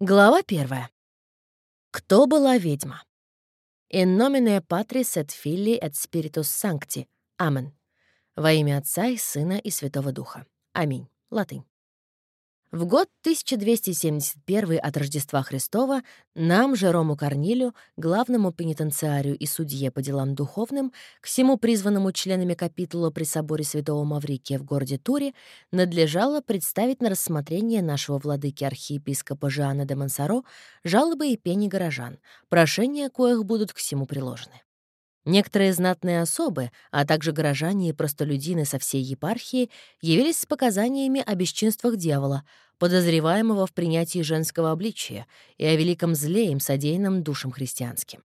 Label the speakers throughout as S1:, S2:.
S1: Глава первая. Кто была ведьма? «In nomine Patris et Filii et Spiritus Sancti. Амен». Во имя Отца и Сына и Святого Духа. Аминь. Латынь. В год 1271 от Рождества Христова нам, Жерому Корнилю, главному пенитенциарию и судье по делам духовным, к всему призванному членами капитула при соборе святого Маврикия в городе Туре, надлежало представить на рассмотрение нашего владыки архиепископа Жиана де Мансаро жалобы и пени горожан, прошения коих будут к всему приложены. Некоторые знатные особы, а также горожане и простолюдины со всей епархии явились с показаниями о бесчинствах дьявола, подозреваемого в принятии женского обличия и о великом зле им содеянном душам христианским.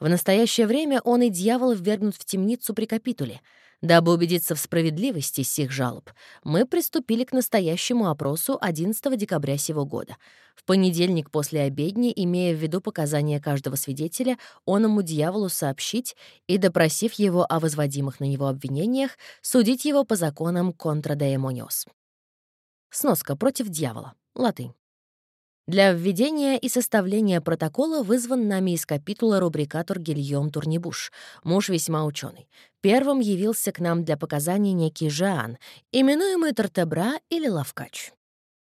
S1: В настоящее время он и дьявол ввергнут в темницу при капитуле — Дабы убедиться в справедливости сих жалоб, мы приступили к настоящему опросу 11 декабря сего года. В понедельник после обедни, имея в виду показания каждого свидетеля, он ему дьяволу сообщить и, допросив его о возводимых на него обвинениях, судить его по законам контра деэмониос. Сноска против дьявола. Латынь. Для введения и составления протокола вызван нами из капитула рубрикатор Гильем Турнибуш, муж весьма ученый. Первым явился к нам для показаний некий Жан, именуемый Тортебра или Лавкач.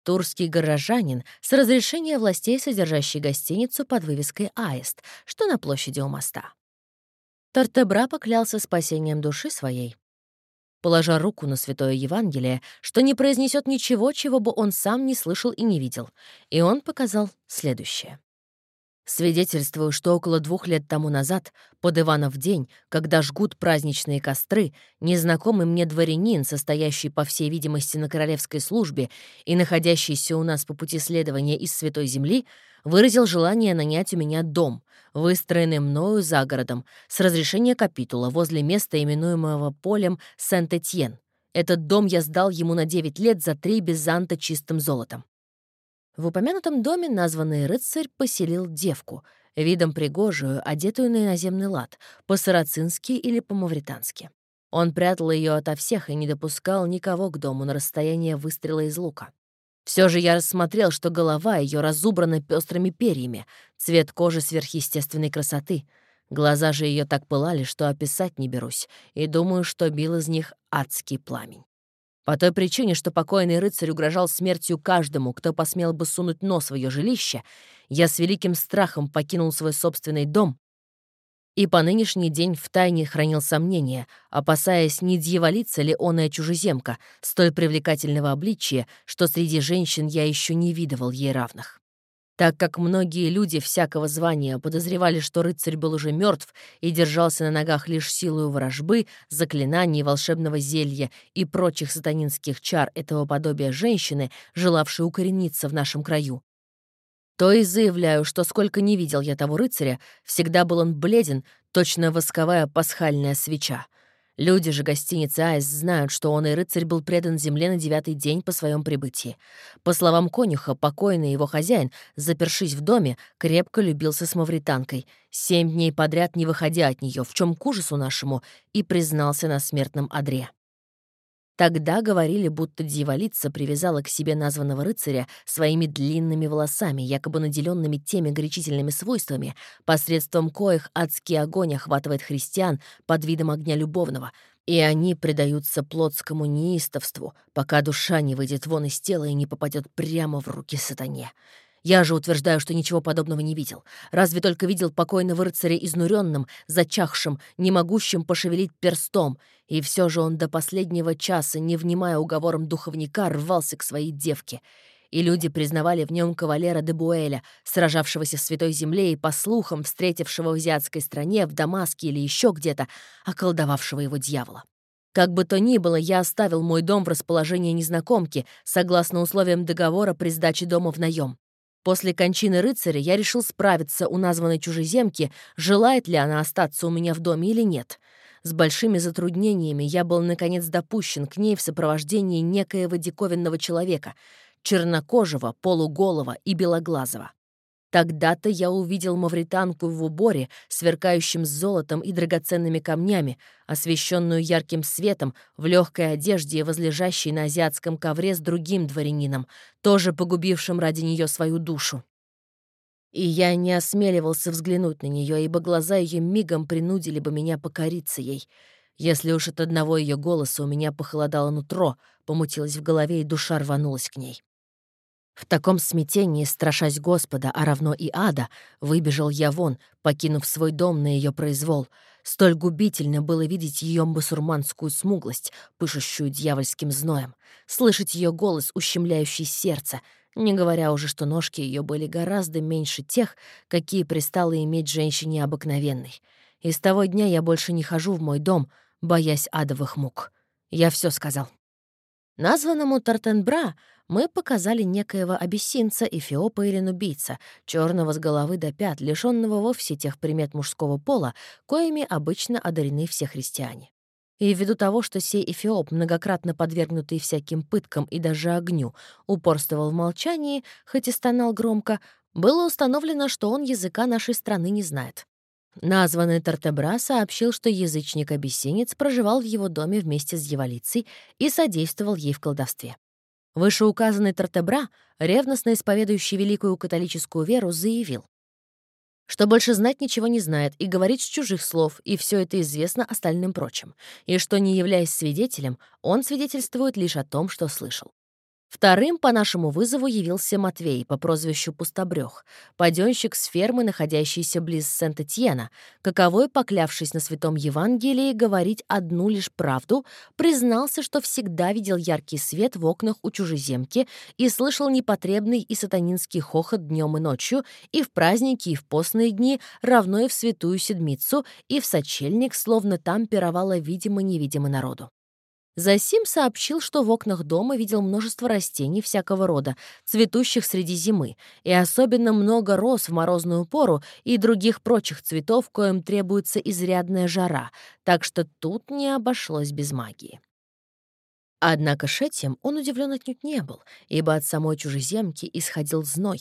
S1: Турский горожанин с разрешения властей, содержащий гостиницу под вывеской «Аист», что на площади у моста. Тортебра поклялся спасением души своей, положа руку на Святое Евангелие, что не произнесет ничего, чего бы он сам не слышал и не видел. И он показал следующее. Свидетельствую, что около двух лет тому назад, под Иванов день, когда жгут праздничные костры, незнакомый мне дворянин, состоящий, по всей видимости, на королевской службе и находящийся у нас по пути следования из Святой Земли, выразил желание нанять у меня дом, выстроенный мною за городом, с разрешения капитула возле места, именуемого полем Сент-Этьен. Этот дом я сдал ему на 9 лет за три безанта чистым золотом. В упомянутом доме названный рыцарь поселил девку, видом пригожую, одетую на иноземный лад, по-сарацински или по-мавритански. Он прятал ее ото всех и не допускал никого к дому на расстояние выстрела из лука. Все же я рассмотрел, что голова ее разубрана пестрыми перьями, цвет кожи сверхъестественной красоты. Глаза же ее так пылали, что описать не берусь, и думаю, что бил из них адский пламень. По той причине, что покойный рыцарь угрожал смертью каждому, кто посмел бы сунуть нос в ее жилище, я с великим страхом покинул свой собственный дом и по нынешний день втайне хранил сомнения, опасаясь, не дьяволица ли оная чужеземка, столь привлекательного обличия, что среди женщин я еще не видывал ей равных так как многие люди всякого звания подозревали, что рыцарь был уже мертв и держался на ногах лишь силою ворожбы, заклинаний, волшебного зелья и прочих сатанинских чар этого подобия женщины, желавшей укорениться в нашем краю. То и заявляю, что сколько не видел я того рыцаря, всегда был он бледен, точно восковая пасхальная свеча — Люди же гостиницы «Айс» знают, что он и рыцарь был предан земле на девятый день по своем прибытии. По словам конюха, покойный его хозяин, запершись в доме, крепко любился с мавританкой, семь дней подряд не выходя от нее, в чем к ужасу нашему, и признался на смертном одре. Тогда говорили, будто дьяволица привязала к себе названного рыцаря своими длинными волосами, якобы наделенными теми горячительными свойствами, посредством коих адский огонь охватывает христиан под видом огня любовного, и они предаются плотскому неистовству, пока душа не выйдет вон из тела и не попадет прямо в руки сатане. Я же утверждаю, что ничего подобного не видел. Разве только видел покойного рыцаря изнуренным, зачахшим, не могущим пошевелить перстом. И все же он до последнего часа, не внимая уговорам духовника, рвался к своей девке. И люди признавали в нем кавалера де Буэля, сражавшегося в Святой Земле и, по слухам, встретившего в азиатской стране, в Дамаске или еще где-то, околдовавшего его дьявола. Как бы то ни было, я оставил мой дом в расположении незнакомки, согласно условиям договора при сдаче дома в наем. После кончины рыцаря я решил справиться у названной чужеземки, желает ли она остаться у меня в доме или нет. С большими затруднениями я был, наконец, допущен к ней в сопровождении некоего диковинного человека, чернокожего, полуголого и белоглазого. Тогда-то я увидел мавританку в уборе, сверкающем золотом и драгоценными камнями, освещенную ярким светом, в легкой одежде и возлежащей на азиатском ковре с другим дворянином, тоже погубившим ради нее свою душу. И я не осмеливался взглянуть на нее, ибо глаза ее мигом принудили бы меня покориться ей. Если уж от одного ее голоса у меня похолодало нутро, помутилось в голове, и душа рванулась к ней. В таком смятении, страшась Господа, а равно и ада, выбежал я вон, покинув свой дом на ее произвол. Столь губительно было видеть ее басурманскую смуглость, пышущую дьявольским зноем, слышать ее голос, ущемляющий сердце, не говоря уже, что ножки ее были гораздо меньше тех, какие пристало иметь женщине обыкновенной. И с того дня я больше не хожу в мой дом, боясь адовых мук. Я все сказал. Названному Тартенбра мы показали некоего абиссинца, эфиопа или нубийца, черного с головы до пят, лишенного вовсе тех примет мужского пола, коими обычно одарены все христиане. И ввиду того, что сей эфиоп, многократно подвергнутый всяким пыткам и даже огню, упорствовал в молчании, хоть и стонал громко, было установлено, что он языка нашей страны не знает. Названный Тартебра сообщил, что язычник-абиссинец проживал в его доме вместе с дьяволицей и содействовал ей в колдовстве. Вышеуказанный Тартебра, ревностно исповедующий великую католическую веру, заявил, что больше знать ничего не знает и говорит с чужих слов, и все это известно остальным прочим, и что, не являясь свидетелем, он свидетельствует лишь о том, что слышал. Вторым по нашему вызову явился Матвей по прозвищу Пустобрёх, паденщик с фермы, находящейся близ Сент-Этьена, каковой, поклявшись на Святом Евангелии говорить одну лишь правду, признался, что всегда видел яркий свет в окнах у чужеземки и слышал непотребный и сатанинский хохот днем и ночью, и в праздники, и в постные дни, равно и в Святую Седмицу, и в сочельник, словно там пировало видимо-невидимо народу. Засим сообщил, что в окнах дома видел множество растений всякого рода, цветущих среди зимы, и особенно много роз в морозную пору и других прочих цветов, коим требуется изрядная жара, так что тут не обошлось без магии. Однако этим он удивлен отнюдь не был, ибо от самой чужеземки исходил зной,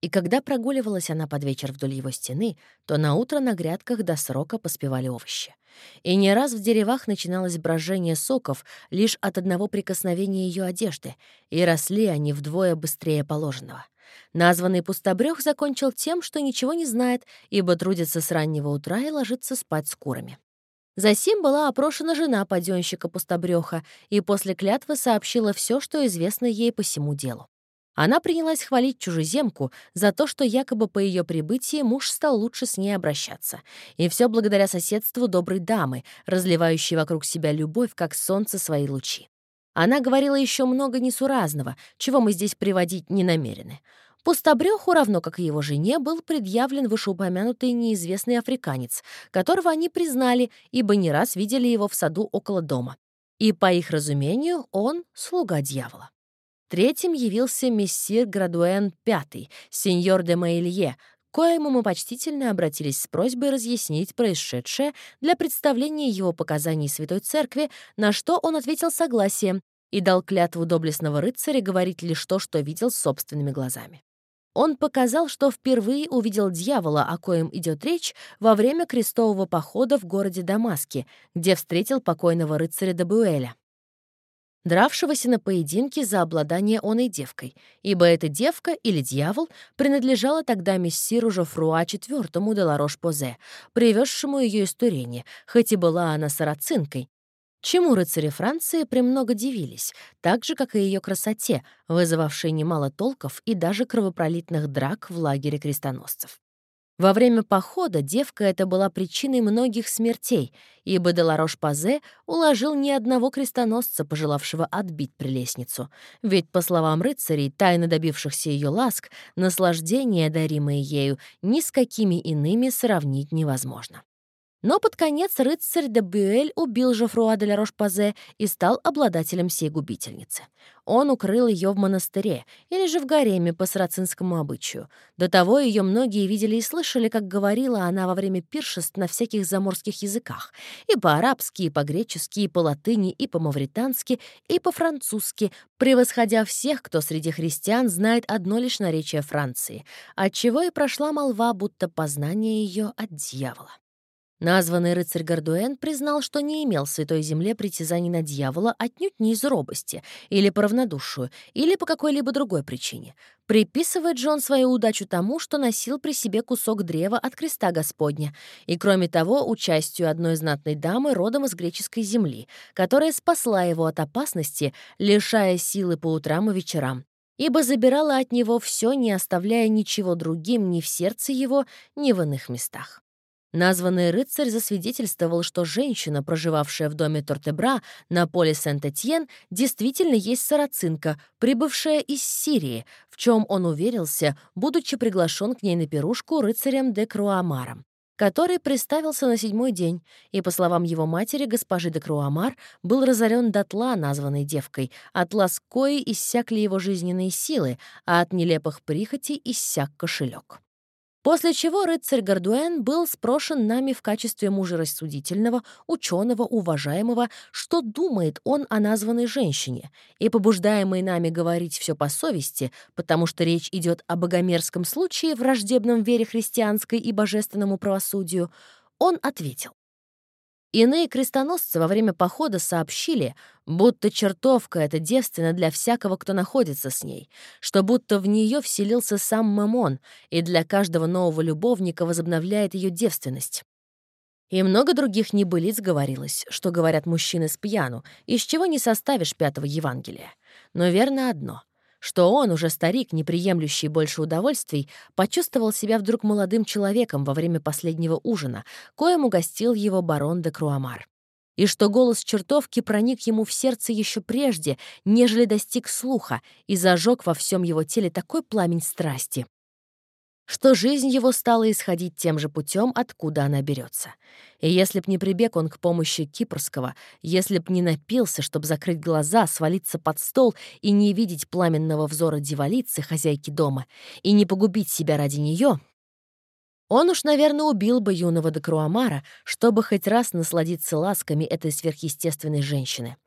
S1: и когда прогуливалась она под вечер вдоль его стены, то на утро на грядках до срока поспевали овощи. И не раз в деревах начиналось брожение соков лишь от одного прикосновения ее одежды, и росли они вдвое быстрее положенного. Названный пустобрёх закончил тем, что ничего не знает, ибо трудится с раннего утра и ложится спать с курами. Засим была опрошена жена паденщика пустобрёха и после клятвы сообщила все, что известно ей по всему делу. Она принялась хвалить чужеземку за то, что якобы по ее прибытии муж стал лучше с ней обращаться. И все благодаря соседству доброй дамы, разливающей вокруг себя любовь, как солнце свои лучи. Она говорила еще много несуразного, чего мы здесь приводить не намерены. Пустобрёху, равно как и его жене, был предъявлен вышеупомянутый неизвестный африканец, которого они признали, ибо не раз видели его в саду около дома. И, по их разумению, он — слуга дьявола. Третьим явился мессир Градуэн Пятый, сеньор де Маилье, коему мы почтительно обратились с просьбой разъяснить происшедшее для представления его показаний Святой Церкви, на что он ответил согласием и дал клятву доблестного рыцаря говорить лишь то, что видел собственными глазами. Он показал, что впервые увидел дьявола, о коем идет речь, во время крестового похода в городе Дамаске, где встретил покойного рыцаря Дебуэля дравшегося на поединке за обладание оной девкой, ибо эта девка или дьявол принадлежала тогда мессиру Жофруа IV де Ларош-Позе, привезшему ее из Турени, хоть и была она сарацинкой, чему рыцари Франции премного дивились, так же, как и ее красоте, вызывавшей немало толков и даже кровопролитных драк в лагере крестоносцев. Во время похода девка эта была причиной многих смертей, ибо Деларош-Пазе уложил ни одного крестоносца, пожелавшего отбить прелестницу. Ведь, по словам рыцарей, тайно добившихся ее ласк, наслаждение, даримое ею, ни с какими иными сравнить невозможно. Но под конец рыцарь де Бюэль убил Жофруа де Ларош-Пазе и стал обладателем сей губительницы. Он укрыл ее в монастыре или же в гареме по сарацинскому обычаю. До того ее многие видели и слышали, как говорила она во время пиршеств на всяких заморских языках. И по-арабски, и по-гречески, и по-латыни, и по-мавритански, и по-французски, превосходя всех, кто среди христиан знает одно лишь наречие Франции, отчего и прошла молва, будто познание ее от дьявола. Названный рыцарь Гардуэн признал, что не имел в Святой Земле притязаний на дьявола отнюдь не из робости, или по равнодушию, или по какой-либо другой причине. Приписывает же он свою удачу тому, что носил при себе кусок древа от креста Господня, и, кроме того, участию одной знатной дамы родом из греческой земли, которая спасла его от опасности, лишая силы по утрам и вечерам, ибо забирала от него все, не оставляя ничего другим ни в сердце его, ни в иных местах. Названный рыцарь засвидетельствовал, что женщина, проживавшая в доме Тортебра на поле Сент-Этьен, действительно есть сарацинка, прибывшая из Сирии, в чем он уверился, будучи приглашен к ней на пирушку рыцарем де Круамаром который приставился на седьмой день, и, по словам его матери, госпожи де Круамар, был разорен дотла названной девкой, от ласкои иссякли его жизненные силы, а от нелепых прихотей иссяк кошелек. После чего рыцарь Гардуэн был спрошен нами в качестве мужа рассудительного, ученого, уважаемого, что думает он о названной женщине, и побуждаемый нами говорить все по совести, потому что речь идет о богомерзком случае, враждебном вере христианской и божественному правосудию, он ответил. Иные крестоносцы во время похода сообщили, будто чертовка эта девственна для всякого, кто находится с ней, что будто в нее вселился сам Мамон и для каждого нового любовника возобновляет ее девственность. И много других небылиц говорилось, что говорят мужчины с пьяну, из чего не составишь пятого Евангелия. Но верно одно что он, уже старик, не приемлющий больше удовольствий, почувствовал себя вдруг молодым человеком во время последнего ужина, коим угостил его барон де Круамар. И что голос чертовки проник ему в сердце еще прежде, нежели достиг слуха, и зажег во всем его теле такой пламень страсти, что жизнь его стала исходить тем же путем, откуда она берется. И если б не прибег он к помощи Кипрского, если б не напился, чтобы закрыть глаза, свалиться под стол и не видеть пламенного взора дьяволицы, хозяйки дома, и не погубить себя ради нее, он уж, наверное, убил бы юного Декруамара, чтобы хоть раз насладиться ласками этой сверхъестественной женщины.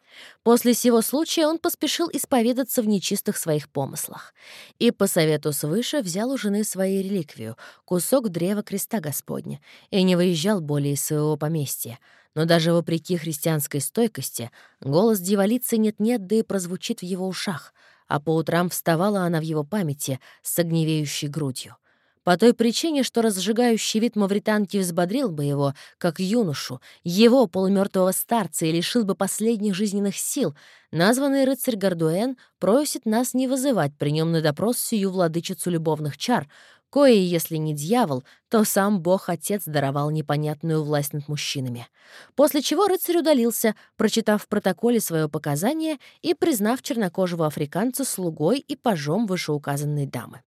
S1: После сего случая он поспешил исповедаться в нечистых своих помыслах и по совету свыше взял у жены своей реликвию — кусок древа креста Господня, и не выезжал более из своего поместья. Но даже вопреки христианской стойкости голос дьяволицы нет-нет, да и прозвучит в его ушах, а по утрам вставала она в его памяти с огневеющей грудью. По той причине, что разжигающий вид мавританки взбодрил бы его, как юношу, его, полумертвого старца, и лишил бы последних жизненных сил, названный рыцарь Гардуэн просит нас не вызывать при нем на допрос сию владычицу любовных чар, кое, если не дьявол, то сам Бог-Отец даровал непонятную власть над мужчинами. После чего рыцарь удалился, прочитав в протоколе свое показание и признав чернокожего африканца слугой и пажом вышеуказанной дамы.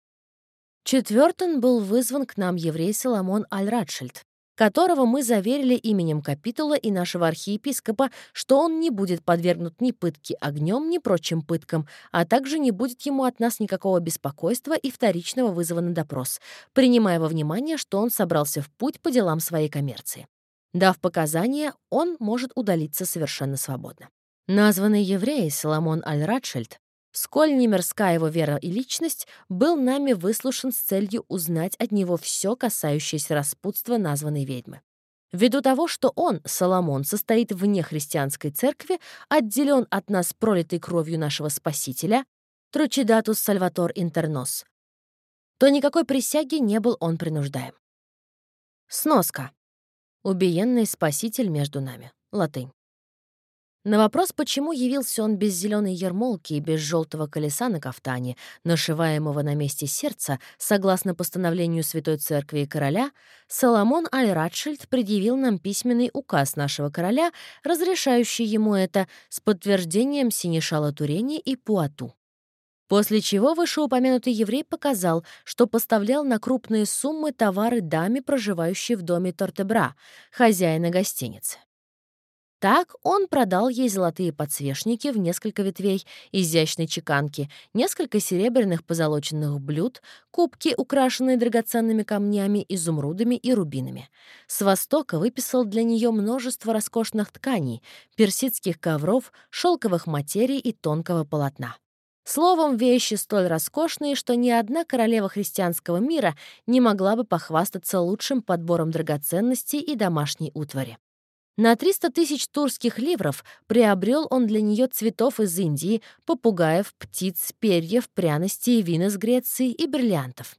S1: Четвертым был вызван к нам еврей Соломон Аль-Радшильд, которого мы заверили именем капитула и нашего архиепископа, что он не будет подвергнут ни пытке огнем, ни прочим пыткам, а также не будет ему от нас никакого беспокойства и вторичного вызова на допрос, принимая во внимание, что он собрался в путь по делам своей коммерции. Дав показания, он может удалиться совершенно свободно. Названный еврей Соломон Аль-Радшельд сколь не мирска его вера и личность, был нами выслушан с целью узнать от него все, касающееся распутства названной ведьмы. Ввиду того, что он, Соломон, состоит вне христианской церкви, отделен от нас пролитой кровью нашего Спасителя, Тручидатус Сальватор Интернос, то никакой присяги не был он принуждаем. Сноска. Убиенный Спаситель между нами. Латынь. На вопрос, почему явился он без зеленой ермолки и без желтого колеса на кафтане, нашиваемого на месте сердца, согласно постановлению Святой Церкви и Короля, Соломон Аль-Радшильд предъявил нам письменный указ нашего короля, разрешающий ему это с подтверждением синешала Турени и Пуату. После чего вышеупомянутый еврей показал, что поставлял на крупные суммы товары даме, проживающей в доме Тортебра, хозяина гостиницы. Так он продал ей золотые подсвечники в несколько ветвей изящной чеканки, несколько серебряных позолоченных блюд, кубки, украшенные драгоценными камнями, изумрудами и рубинами. С востока выписал для нее множество роскошных тканей, персидских ковров, шелковых материй и тонкого полотна. Словом, вещи столь роскошные, что ни одна королева христианского мира не могла бы похвастаться лучшим подбором драгоценностей и домашней утвари. На 300 тысяч турских ливров приобрел он для нее цветов из Индии, попугаев, птиц, перьев, пряностей, вин из Греции и бриллиантов.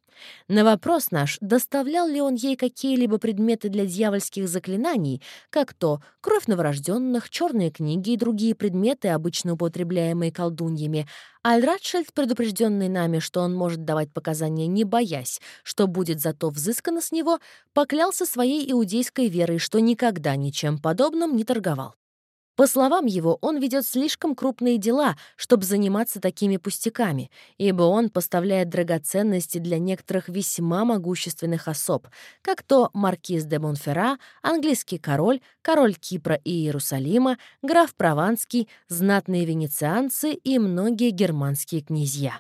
S1: На вопрос наш, доставлял ли он ей какие-либо предметы для дьявольских заклинаний, как то кровь новорожденных, черные книги и другие предметы, обычно употребляемые колдуньями, Аль-Радшельд, предупрежденный нами, что он может давать показания, не боясь, что будет зато взыскано с него, поклялся своей иудейской верой, что никогда ничем подобным не торговал. По словам его, он ведет слишком крупные дела, чтобы заниматься такими пустяками, ибо он поставляет драгоценности для некоторых весьма могущественных особ, как то маркиз де Монферра, английский король, король Кипра и Иерусалима, граф Прованский, знатные венецианцы и многие германские князья.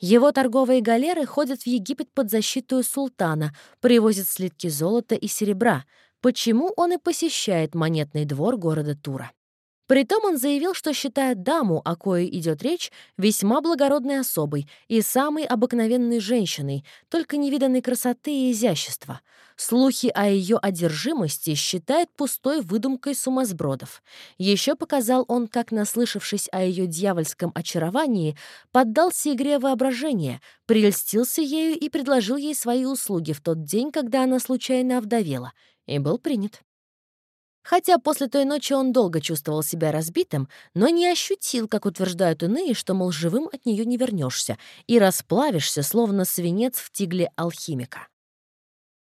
S1: Его торговые галеры ходят в Египет под защиту султана, привозят слитки золота и серебра, почему он и посещает монетный двор города Тура. Притом он заявил, что считает даму, о коей идет речь, весьма благородной особой и самой обыкновенной женщиной, только невиданной красоты и изящества. Слухи о ее одержимости считает пустой выдумкой сумасбродов. Еще показал он, как, наслышавшись о ее дьявольском очаровании, поддался игре воображения, прельстился ею и предложил ей свои услуги в тот день, когда она случайно овдовела, и был принят. Хотя после той ночи он долго чувствовал себя разбитым, но не ощутил, как утверждают иные, что, мол, живым от нее не вернешься и расплавишься, словно свинец в тигле алхимика.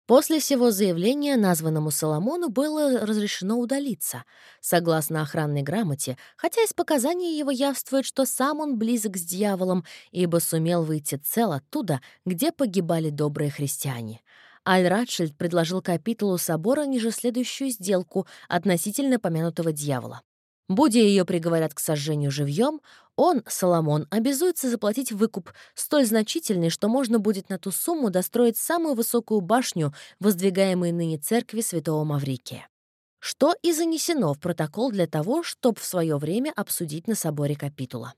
S1: После всего заявления названному Соломону было разрешено удалиться, согласно охранной грамоте, хотя из показаний его явствует, что сам он близок с дьяволом, ибо сумел выйти цел оттуда, где погибали добрые христиане. Аль-Радшильд предложил капитулу собора ниже следующую сделку относительно помянутого дьявола. Будя ее приговорят к сожжению живьем, он, Соломон, обязуется заплатить выкуп, столь значительный, что можно будет на ту сумму достроить самую высокую башню, воздвигаемой ныне церкви святого Маврикия. Что и занесено в протокол для того, чтобы в свое время обсудить на соборе капитула.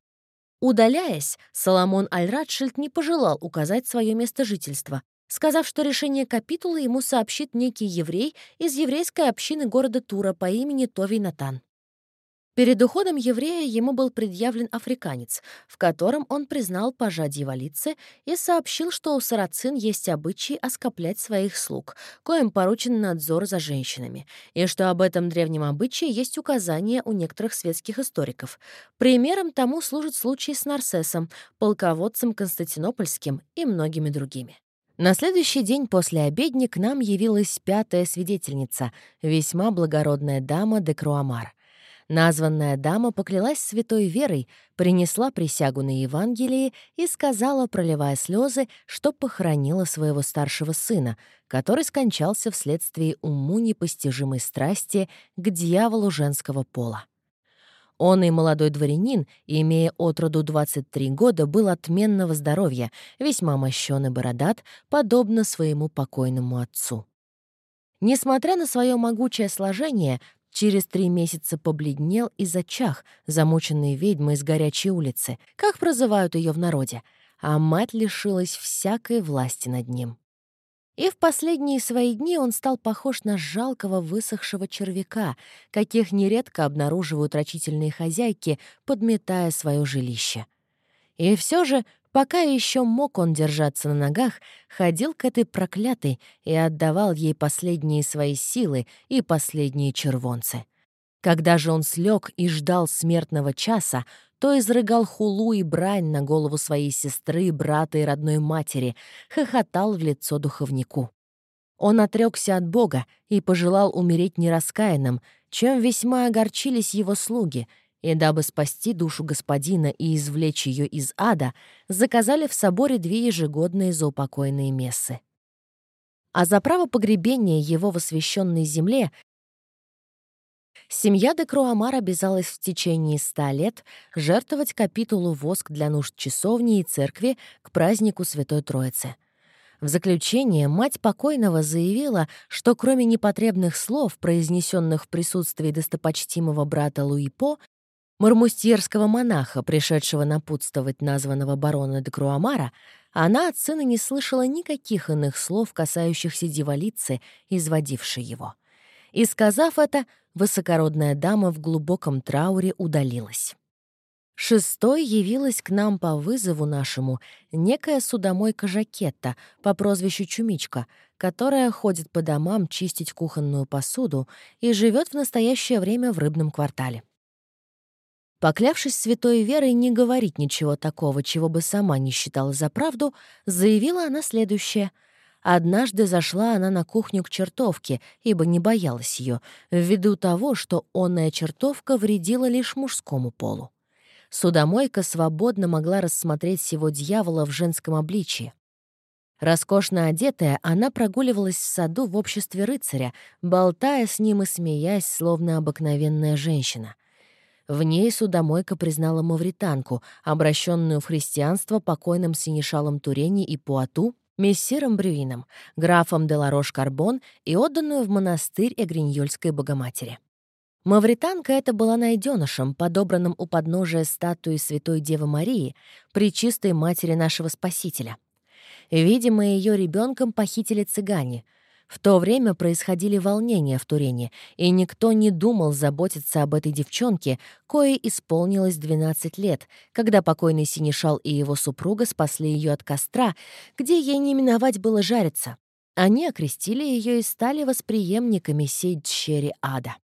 S1: Удаляясь, Соломон Аль-Радшильд не пожелал указать свое место жительства, сказав, что решение капитула ему сообщит некий еврей из еврейской общины города Тура по имени Товий Натан. Перед уходом еврея ему был предъявлен африканец, в котором он признал пажа дьяволицы и сообщил, что у сарацин есть обычай оскоплять своих слуг, коим поручен надзор за женщинами, и что об этом древнем обычае есть указания у некоторых светских историков. Примером тому служит случай с Нарсесом, полководцем Константинопольским и многими другими. На следующий день после обедни к нам явилась пятая свидетельница, весьма благородная дама де Круамар. Названная дама поклялась святой верой, принесла присягу на Евангелии и сказала, проливая слезы, что похоронила своего старшего сына, который скончался вследствие уму непостижимой страсти к дьяволу женского пола. Он и молодой дворянин, имея от роду 23 года, был отменного здоровья, весьма мощен и бородат, подобно своему покойному отцу. Несмотря на свое могучее сложение, через три месяца побледнел и зачах, замученный ведьмой с горячей улицы, как прозывают ее в народе, а мать лишилась всякой власти над ним. И в последние свои дни он стал похож на жалкого высохшего червяка, каких нередко обнаруживают рачительные хозяйки, подметая свое жилище. И все же, пока еще мог он держаться на ногах, ходил к этой проклятой и отдавал ей последние свои силы и последние червонцы. Когда же он слег и ждал смертного часа, то изрыгал хулу и брань на голову своей сестры, брата и родной матери, хохотал в лицо духовнику. Он отрекся от Бога и пожелал умереть нераскаянным, чем весьма огорчились его слуги, и дабы спасти душу господина и извлечь ее из ада, заказали в соборе две ежегодные заупокойные мессы. А за право погребения его в освященной земле Семья де Круамар обязалась в течение ста лет жертвовать капитулу воск для нужд часовни и церкви к празднику Святой Троицы. В заключение мать покойного заявила, что кроме непотребных слов, произнесенных в присутствии достопочтимого брата Луи По, мармустьерского монаха, пришедшего напутствовать названного барона де Круамара, она от сына не слышала никаких иных слов, касающихся дьяволицы, изводившей его. И, сказав это, высокородная дама в глубоком трауре удалилась. Шестой явилась к нам по вызову нашему некая судомойка Жакетта по прозвищу Чумичка, которая ходит по домам чистить кухонную посуду и живет в настоящее время в рыбном квартале. Поклявшись святой верой не говорить ничего такого, чего бы сама не считала за правду, заявила она следующее. Однажды зашла она на кухню к чертовке, ибо не боялась ее, ввиду того, что онная чертовка вредила лишь мужскому полу. Судомойка свободно могла рассмотреть всего дьявола в женском обличии. Роскошно одетая, она прогуливалась в саду в обществе рыцаря, болтая с ним и смеясь, словно обыкновенная женщина — в ней судомойка признала мавританку, обращенную в христианство покойным синешалом Турени и Пуату, мессиром Брюином, графом де Ларош-Карбон и отданную в монастырь Эгриньольской Богоматери. Мавританка эта была найденышем, подобранным у подножия статуи Святой Девы Марии, при чистой матери нашего Спасителя. Видимо, ее ребенком похитили цыгане — в то время происходили волнения в Турене, и никто не думал заботиться об этой девчонке, кое исполнилось 12 лет, когда покойный Синишал и его супруга спасли ее от костра, где ей не миновать было жариться. Они окрестили ее и стали восприемниками сей дщери ада.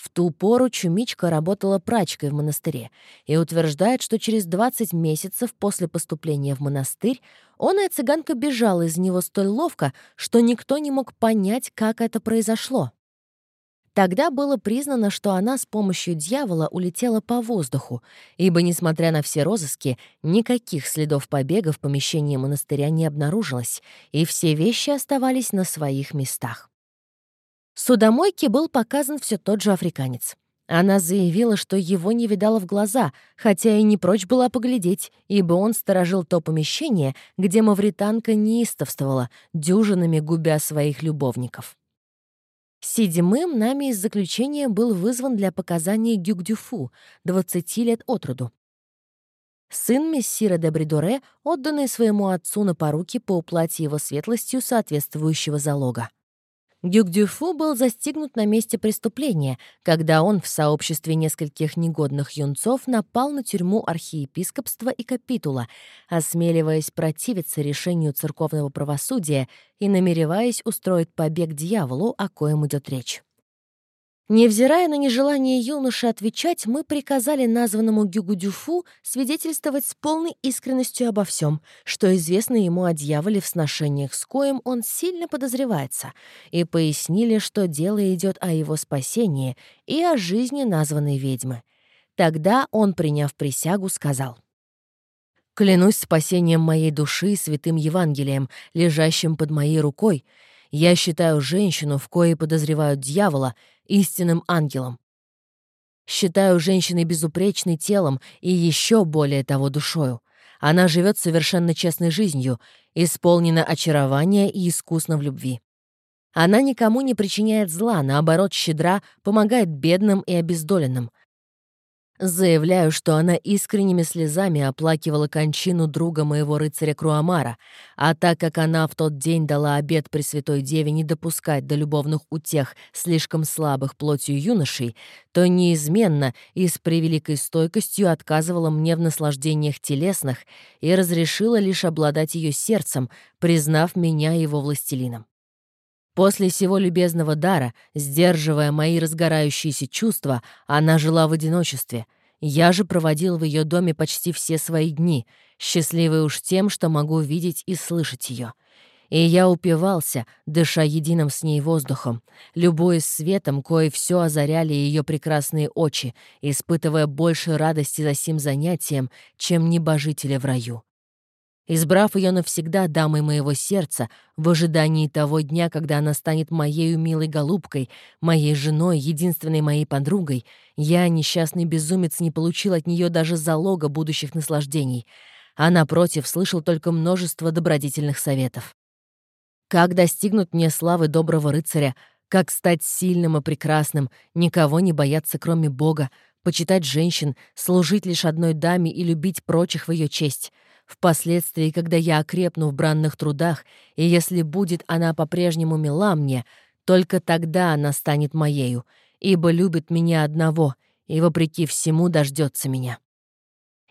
S1: В ту пору Чумичка работала прачкой в монастыре и утверждает, что через 20 месяцев после поступления в монастырь оная цыганка бежала из него столь ловко, что никто не мог понять, как это произошло. Тогда было признано, что она с помощью дьявола улетела по воздуху, ибо, несмотря на все розыски, никаких следов побега в помещении монастыря не обнаружилось, и все вещи оставались на своих местах. Судомойке был показан все тот же африканец. Она заявила, что его не видала в глаза, хотя и не прочь была поглядеть, ибо он сторожил то помещение, где мавританка неистовствовала, дюжинами губя своих любовников. Седьмым нами из заключения был вызван для показания Гюгдюфу, 20 лет от роду. Сын мессира де Бридоре, отданный своему отцу на поруки по уплате его светлостью соответствующего залога. Дюк-Дюфу был застигнут на месте преступления, когда он в сообществе нескольких негодных юнцов напал на тюрьму архиепископства и капитула, осмеливаясь противиться решению церковного правосудия и намереваясь устроить побег дьяволу, о коем идет речь. Невзирая на нежелание юноши отвечать, мы приказали названному Гюгу-Дюфу свидетельствовать с полной искренностью обо всем, что известно ему о дьяволе в сношениях с коем он сильно подозревается, и пояснили, что дело идет о его спасении и о жизни названной ведьмы. Тогда он, приняв присягу, сказал — Клянусь спасением моей души святым Евангелием, лежащим под моей рукой, я считаю женщину, в коей подозревают дьявола, истинным ангелом. Считаю женщиной безупречной телом и еще более того душою. Она живет совершенно честной жизнью, исполнена очарования и искусна в любви. Она никому не причиняет зла, наоборот, щедра, помогает бедным и обездоленным, Заявляю, что она искренними слезами оплакивала кончину друга моего рыцаря Круамара, а так как она в тот день дала обет Пресвятой Деве не допускать до любовных утех слишком слабых плотью юношей, то неизменно и с превеликой стойкостью отказывала мне в наслаждениях телесных и разрешила лишь обладать ее сердцем, признав меня его властелином. После всего любезного дара, сдерживая мои разгорающиеся чувства, она жила в одиночестве. Я же проводил в ее доме почти все свои дни, счастливый уж тем, что могу видеть и слышать ее. И я упивался, дыша единым с ней воздухом, любуясь светом, кое все озаряли ее прекрасные очи, испытывая больше радости за сим занятием, чем небожители в раю избрав ее навсегда дамой моего сердца, в ожидании того дня, когда она станет моей милой голубкой, моей женой, единственной моей подругой, я, несчастный безумец, не получил от нее даже залога будущих наслаждений, а, напротив, слышал только множество добродетельных советов. Как достигнуть мне славы доброго рыцаря, как стать сильным и прекрасным, никого не бояться, кроме Бога, почитать женщин, служить лишь одной даме и любить прочих в ее честь. Впоследствии, когда я окрепну в бранных трудах, и если будет она по-прежнему мила мне, только тогда она станет моею, ибо любит меня одного и, вопреки всему, дождется меня».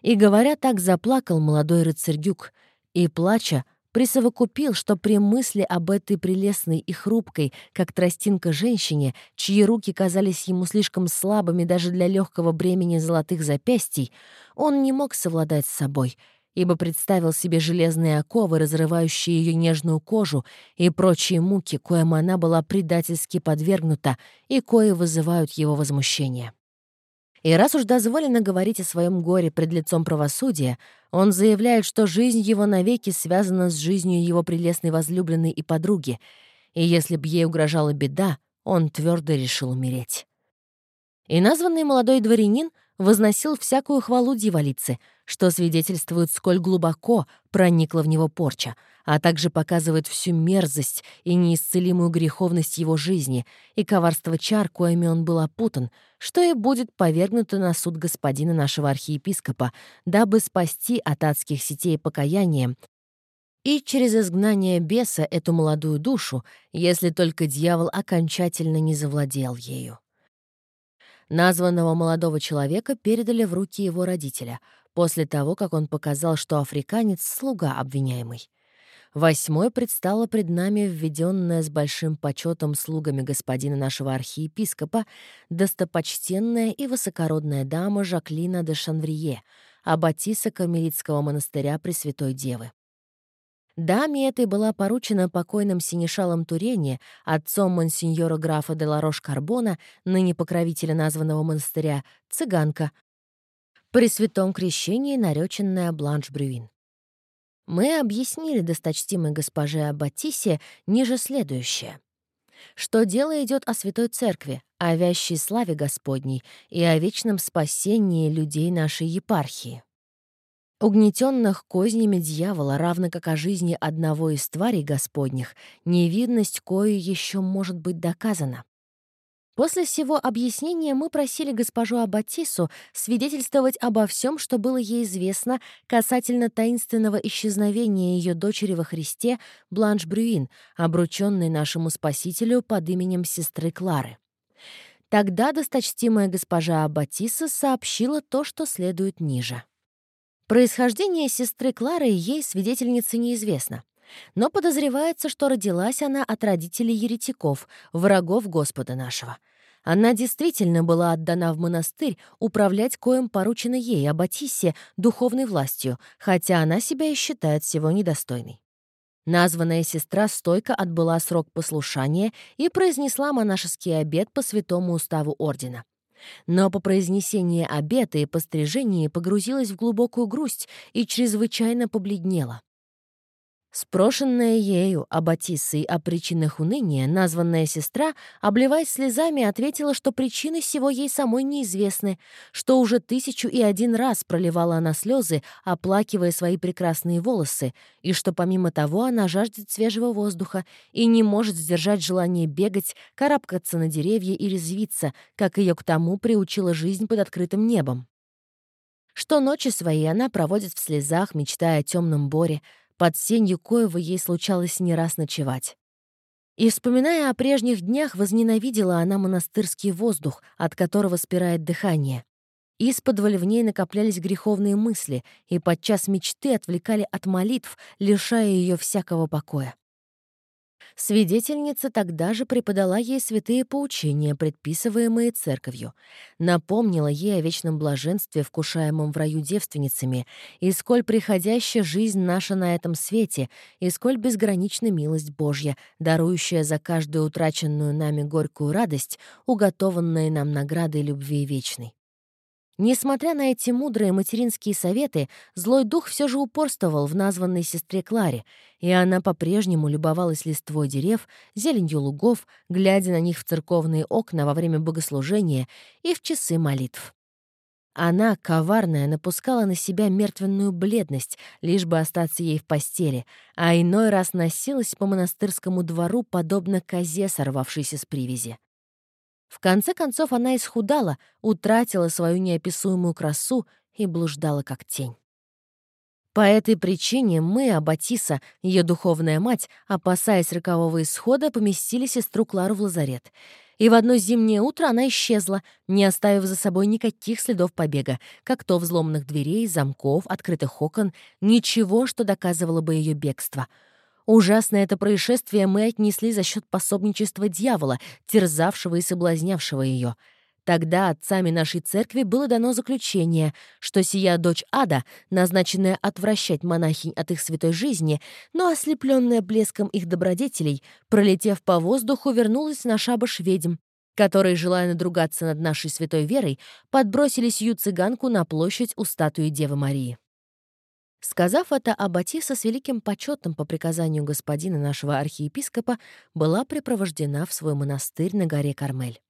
S1: И говоря так, заплакал молодой рыцарь Гюк, и, плача, присовокупил, что при мысли об этой прелестной и хрупкой, как тростинка женщине, чьи руки казались ему слишком слабыми даже для легкого бремени золотых запястий, он не мог совладать с собой, ибо представил себе железные оковы, разрывающие ее нежную кожу, и прочие муки, коим она была предательски подвергнута и кои вызывают его возмущение. И раз уж дозволено говорить о своем горе пред лицом правосудия, он заявляет, что жизнь его навеки связана с жизнью его прелестной возлюбленной и подруги, и если б ей угрожала беда, он твердо решил умереть. И названный молодой дворянин возносил всякую хвалу дьяволице, что свидетельствует, сколь глубоко проникла в него порча, а также показывает всю мерзость и неисцелимую греховность его жизни и коварство чар, коими он был опутан, что и будет повергнуто на суд господина нашего архиепископа, дабы спасти от адских сетей покаянием и через изгнание беса эту молодую душу, если только дьявол окончательно не завладел ею. Названного молодого человека передали в руки его родителя, после того, как он показал, что африканец — слуга обвиняемый. Восьмой предстала пред нами введенная с большим почетом слугами господина нашего архиепископа достопочтенная и высокородная дама Жаклина де Шанврие, аббатиса Кармелитского монастыря Пресвятой Девы. Даме этой была поручена покойным синешалом Турене, отцом монсеньора графа де Ларош-Карбона, ныне покровителя названного монастыря, цыганка, при святом крещении нареченная Бланш Брюин. Мы объяснили досточтимой госпоже Аббатисе ниже следующее. Что дело идет о Святой Церкви, о вящей славе Господней и о вечном спасении людей нашей епархии угнетенных кознями дьявола, равно как о жизни одного из тварей Господних, невидность кою еще может быть доказана. После всего объяснения мы просили госпожу Аббатису свидетельствовать обо всем, что было ей известно касательно таинственного исчезновения ее дочери во Христе Бланш Брюин, обрученной нашему Спасителю под именем сестры Клары. Тогда досточтимая госпожа Аббатиса сообщила то, что следует ниже. Происхождение сестры Клары ей свидетельницы неизвестно. Но подозревается, что родилась она от родителей еретиков, врагов Господа нашего. Она действительно была отдана в монастырь управлять коем поручено ей, Аббатисе, духовной властью, хотя она себя и считает всего недостойной. Названная сестра стойко отбыла срок послушания и произнесла монашеский обет по святому уставу ордена. Но по произнесении обета и пострижении погрузилась в глубокую грусть и чрезвычайно побледнела. Спрошенная ею Аббатиссой о причинах уныния, названная сестра, обливаясь слезами, ответила, что причины всего ей самой неизвестны, что уже тысячу и один раз проливала она слезы, оплакивая свои прекрасные волосы, и что помимо того она жаждет свежего воздуха и не может сдержать желание бегать, карабкаться на деревья и резвиться, как ее к тому приучила жизнь под открытым небом. Что ночи свои она проводит в слезах, мечтая о темном боре, под сенью коего ей случалось не раз ночевать. И, вспоминая о прежних днях, возненавидела она монастырский воздух, от которого спирает дыхание. Исподволь в ней накоплялись греховные мысли, и подчас мечты отвлекали от молитв, лишая ее всякого покоя. Свидетельница тогда же преподала ей святые поучения, предписываемые церковью, напомнила ей о вечном блаженстве, вкушаемом в раю девственницами, и сколь приходящая жизнь наша на этом свете, и сколь безгранична милость Божья, дарующая за каждую утраченную нами горькую радость, уготованные нам наградой любви вечной. Несмотря на эти мудрые материнские советы, злой дух все же упорствовал в названной сестре Кларе, и она по-прежнему любовалась листвой дерев, зеленью лугов, глядя на них в церковные окна во время богослужения и в часы молитв. Она, коварная, напускала на себя мертвенную бледность, лишь бы остаться ей в постели, а иной раз носилась по монастырскому двору, подобно козе, сорвавшейся с привязи. В конце концов она исхудала, утратила свою неописуемую красу и блуждала как тень. По этой причине мы, Аббатиса, ее духовная мать, опасаясь рокового исхода, поместили сестру Клару в лазарет. И в одно зимнее утро она исчезла, не оставив за собой никаких следов побега, как то взломанных дверей, замков, открытых окон, ничего, что доказывало бы ее бегство — Ужасное это происшествие мы отнесли за счет пособничества дьявола, терзавшего и соблазнявшего ее. Тогда отцами нашей церкви было дано заключение, что сия дочь ада, назначенная отвращать монахинь от их святой жизни, но ослепленная блеском их добродетелей, пролетев по воздуху, вернулась на шабаш ведьм, которые, желая надругаться над нашей святой верой, подбросили сию цыганку на площадь у статуи Девы Марии. Сказав это, Аббатиса с великим почетом по приказанию господина нашего архиепископа была припровождена в свой монастырь на горе Кармель.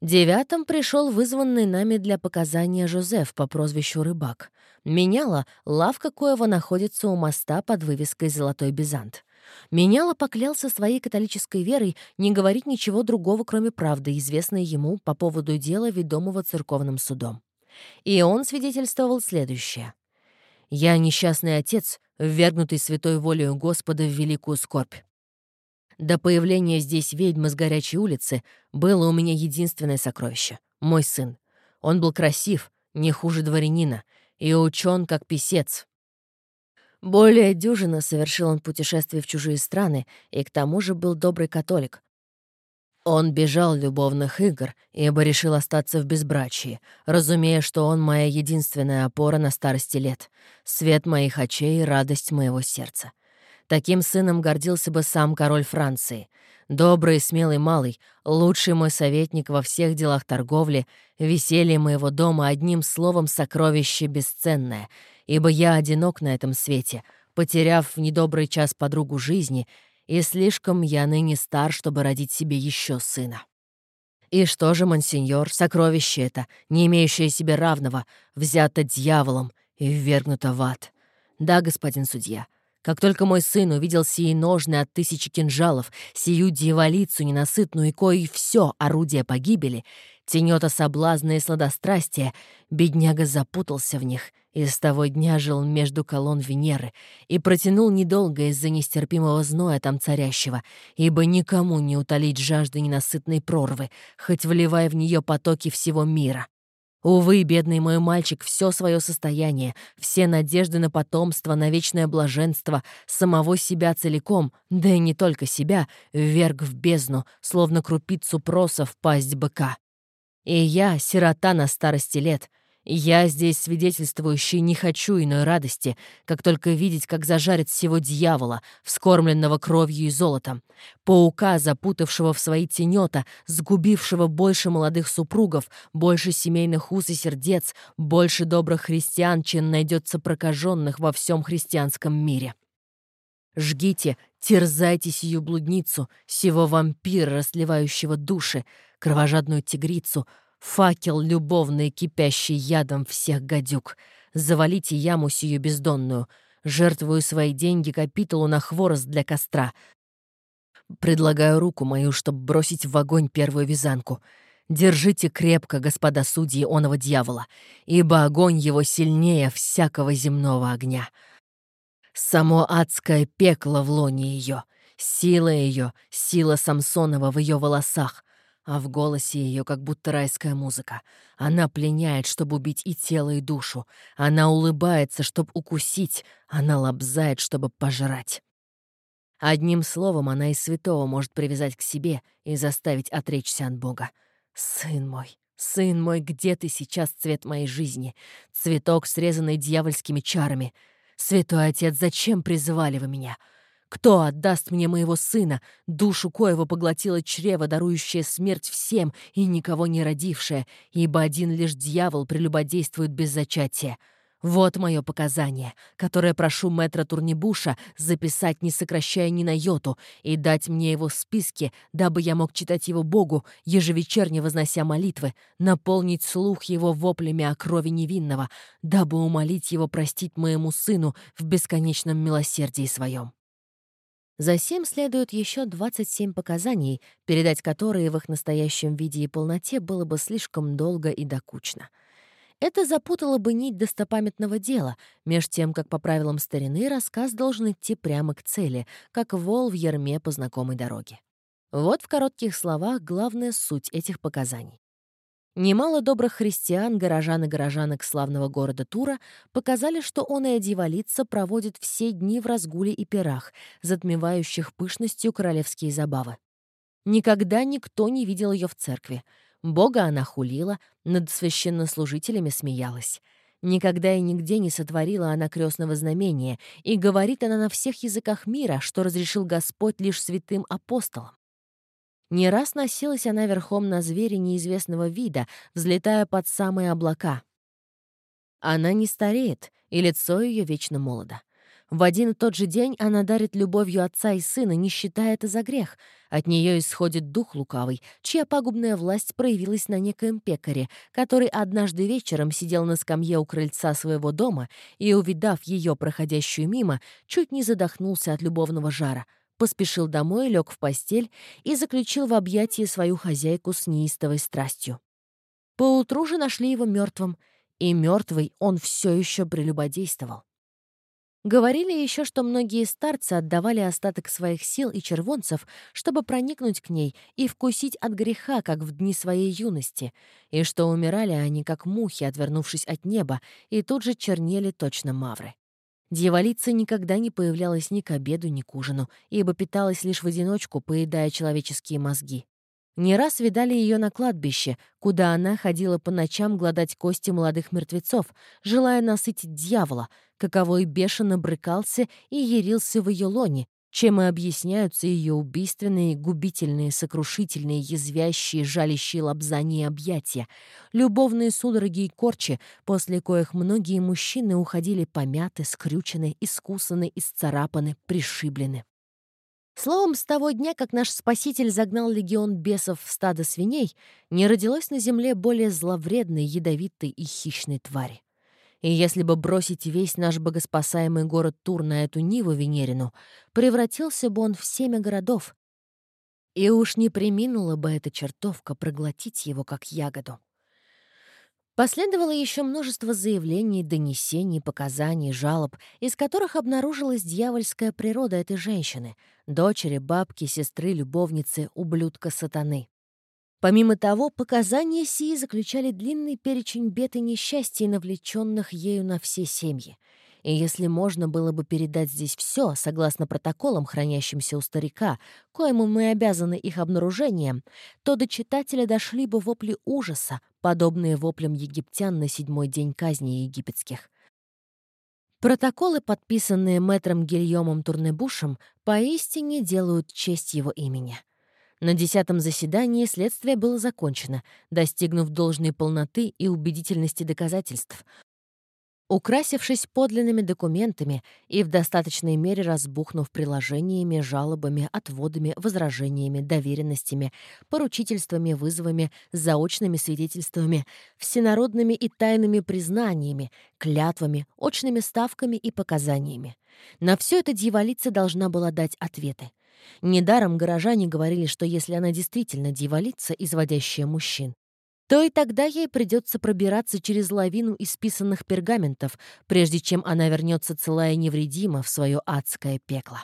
S1: Девятым пришел вызванный нами для показания Жозеф по прозвищу Рыбак. Меняла лавка коего находится у моста под вывеской «Золотой Бизант». Меняла поклялся своей католической верой не говорить ничего другого, кроме правды, известной ему по поводу дела, ведомого церковным судом. И он свидетельствовал следующее. Я несчастный отец, ввергнутый святой волею Господа в великую скорбь. До появления здесь ведьмы с горячей улицы было у меня единственное сокровище — мой сын. Он был красив, не хуже дворянина, и учен как писец. Более дюжина совершил он путешествий в чужие страны и к тому же был добрый католик, он бежал любовных игр, ибо решил остаться в безбрачии, разумея, что он моя единственная опора на старости лет, свет моих очей и радость моего сердца. Таким сыном гордился бы сам король Франции. Добрый смелый малый, лучший мой советник во всех делах торговли, веселье моего дома одним словом сокровище бесценное, ибо я одинок на этом свете, потеряв в недобрый час подругу жизни — и слишком я ныне стар, чтобы родить себе еще сына. И что же, мансиньор, сокровище это, не имеющее себе равного, взято дьяволом и ввергнуто в ад? Да, господин судья, как только мой сын увидел сии ножны от тысячи кинжалов, сию дьяволицу ненасытную и кои все орудие погибели, тенета соблазна и сладострастия, бедняга запутался в них — и с того дня жил между колонн Венеры и протянул недолго из-за нестерпимого зноя там царящего, ибо никому не утолить жажды ненасытной прорвы, хоть вливая в нее потоки всего мира. Увы, бедный мой мальчик, все свое состояние, все надежды на потомство, на вечное блаженство, самого себя целиком, да и не только себя, вверг в бездну, словно крупицу проса в пасть быка. И я, сирота на старости лет — я здесь свидетельствующий не хочу иной радости, как только видеть, как зажарит всего дьявола, вскормленного кровью и золотом, паука, запутавшего в свои тенета, сгубившего больше молодых супругов, больше семейных уз и сердец, больше добрых христиан, чем найдется прокаженных во всем христианском мире. Жгите, терзайте сию блудницу, сего вампира, расливающего души, кровожадную тигрицу — Факел любовный, кипящий ядом всех гадюк. Завалите яму сию бездонную. Жертвую свои деньги капитулу на хворост для костра. Предлагаю руку мою, чтобы бросить в огонь первую вязанку. Держите крепко, господа судьи оного дьявола, ибо огонь его сильнее всякого земного огня. Само адское пекло в лоне ее, сила ее, сила Самсонова в ее волосах, а в голосе ее как будто райская музыка. Она пленяет, чтобы убить и тело, и душу. Она улыбается, чтобы укусить. Она лобзает, чтобы пожрать. Одним словом, она и святого может привязать к себе и заставить отречься от Бога. Сын мой, сын мой, где ты сейчас, цвет моей жизни? Цветок, срезанный дьявольскими чарами. Святой Отец, зачем призывали вы меня?» Кто отдаст мне моего сына, душу коего поглотила чрево, дарующее смерть всем и никого не родившее, ибо один лишь дьявол прелюбодействует без зачатия? Вот мое показание, которое прошу мэтра Турнибуша записать, не сокращая ни на йоту, и дать мне его в списке, дабы я мог читать его Богу, ежевечерне вознося молитвы, наполнить слух его воплями о крови невинного, дабы умолить его простить моему сыну в бесконечном милосердии своем. Затем следует еще 27 показаний, передать которые в их настоящем виде и полноте было бы слишком долго и докучно. Это запутало бы нить достопамятного дела, меж тем, как по правилам старины рассказ должен идти прямо к цели, как вол в ерме по знакомой дороге. Вот в коротких словах главная суть этих показаний. Немало добрых христиан, горожан и горожанок славного города Тура показали, что он и дьяволица проводит все дни в разгуле и пирах, затмевающих пышностью королевские забавы. Никогда никто не видел ее в церкви. Бога она хулила, над священнослужителями смеялась. Никогда и нигде не сотворила она крестного знамения, и говорит она на всех языках мира, что разрешил Господь лишь святым апостолам. Не раз носилась она верхом на звере неизвестного вида, взлетая под самые облака. Она не стареет, и лицо ее вечно молодо. В один и тот же день она дарит любовью отца и сына, не считая это за грех. От нее исходит дух лукавый, чья пагубная власть проявилась на некоем пекаре, который однажды вечером сидел на скамье у крыльца своего дома и, увидав ее, проходящую мимо, чуть не задохнулся от любовного жара — поспешил домой, лег в постель и заключил в объятии свою хозяйку с неистовой страстью. Поутру же нашли его мертвым, и мертвый он все еще прелюбодействовал. Говорили еще, что многие старцы отдавали остаток своих сил и червонцев, чтобы проникнуть к ней и вкусить от греха, как в дни своей юности, и что умирали они, как мухи, отвернувшись от неба, и тут же чернели точно мавры. Дьяволица никогда не появлялась ни к обеду, ни к ужину, ибо питалась лишь в одиночку, поедая человеческие мозги. Не раз видали ее на кладбище, куда она ходила по ночам гладать кости молодых мертвецов, желая насытить дьявола, каковой бешено брыкался и ярился в ее лоне, чем и объясняются ее убийственные, губительные, сокрушительные, язвящие, жалящие лобзания объятия, любовные судороги и корчи, после коих многие мужчины уходили помяты, скрючены, искусаны, исцарапаны, пришиблены. Словом, с того дня, как наш Спаситель загнал легион бесов в стадо свиней, не родилось на земле более зловредной, ядовитой и хищной твари. И если бы бросить весь наш богоспасаемый город Тур на эту Ниву Венерину, превратился бы он в семя городов. И уж не приминула бы эта чертовка проглотить его как ягоду. Последовало еще множество заявлений, донесений, показаний, жалоб, из которых обнаружилась дьявольская природа этой женщины — дочери, бабки, сестры, любовницы, ублюдка сатаны. Помимо того, показания сии заключали длинный перечень бед и несчастий, навлеченных ею на все семьи. И если можно было бы передать здесь все, согласно протоколам, хранящимся у старика, коему мы обязаны их обнаружением, то до читателя дошли бы вопли ужаса, подобные воплям египтян на седьмой день казни египетских. Протоколы, подписанные мэтром Гильомом Турнебушем, поистине делают честь его имени — на десятом заседании следствие было закончено, достигнув должной полноты и убедительности доказательств, украсившись подлинными документами и в достаточной мере разбухнув приложениями, жалобами, отводами, возражениями, доверенностями, поручительствами, вызовами, заочными свидетельствами, всенародными и тайными признаниями, клятвами, очными ставками и показаниями. На все это дьяволица должна была дать ответы. Недаром горожане говорили, что если она действительно дьяволица, изводящая мужчин, то и тогда ей придется пробираться через лавину исписанных пергаментов, прежде чем она вернется целая невредима в свое адское пекло.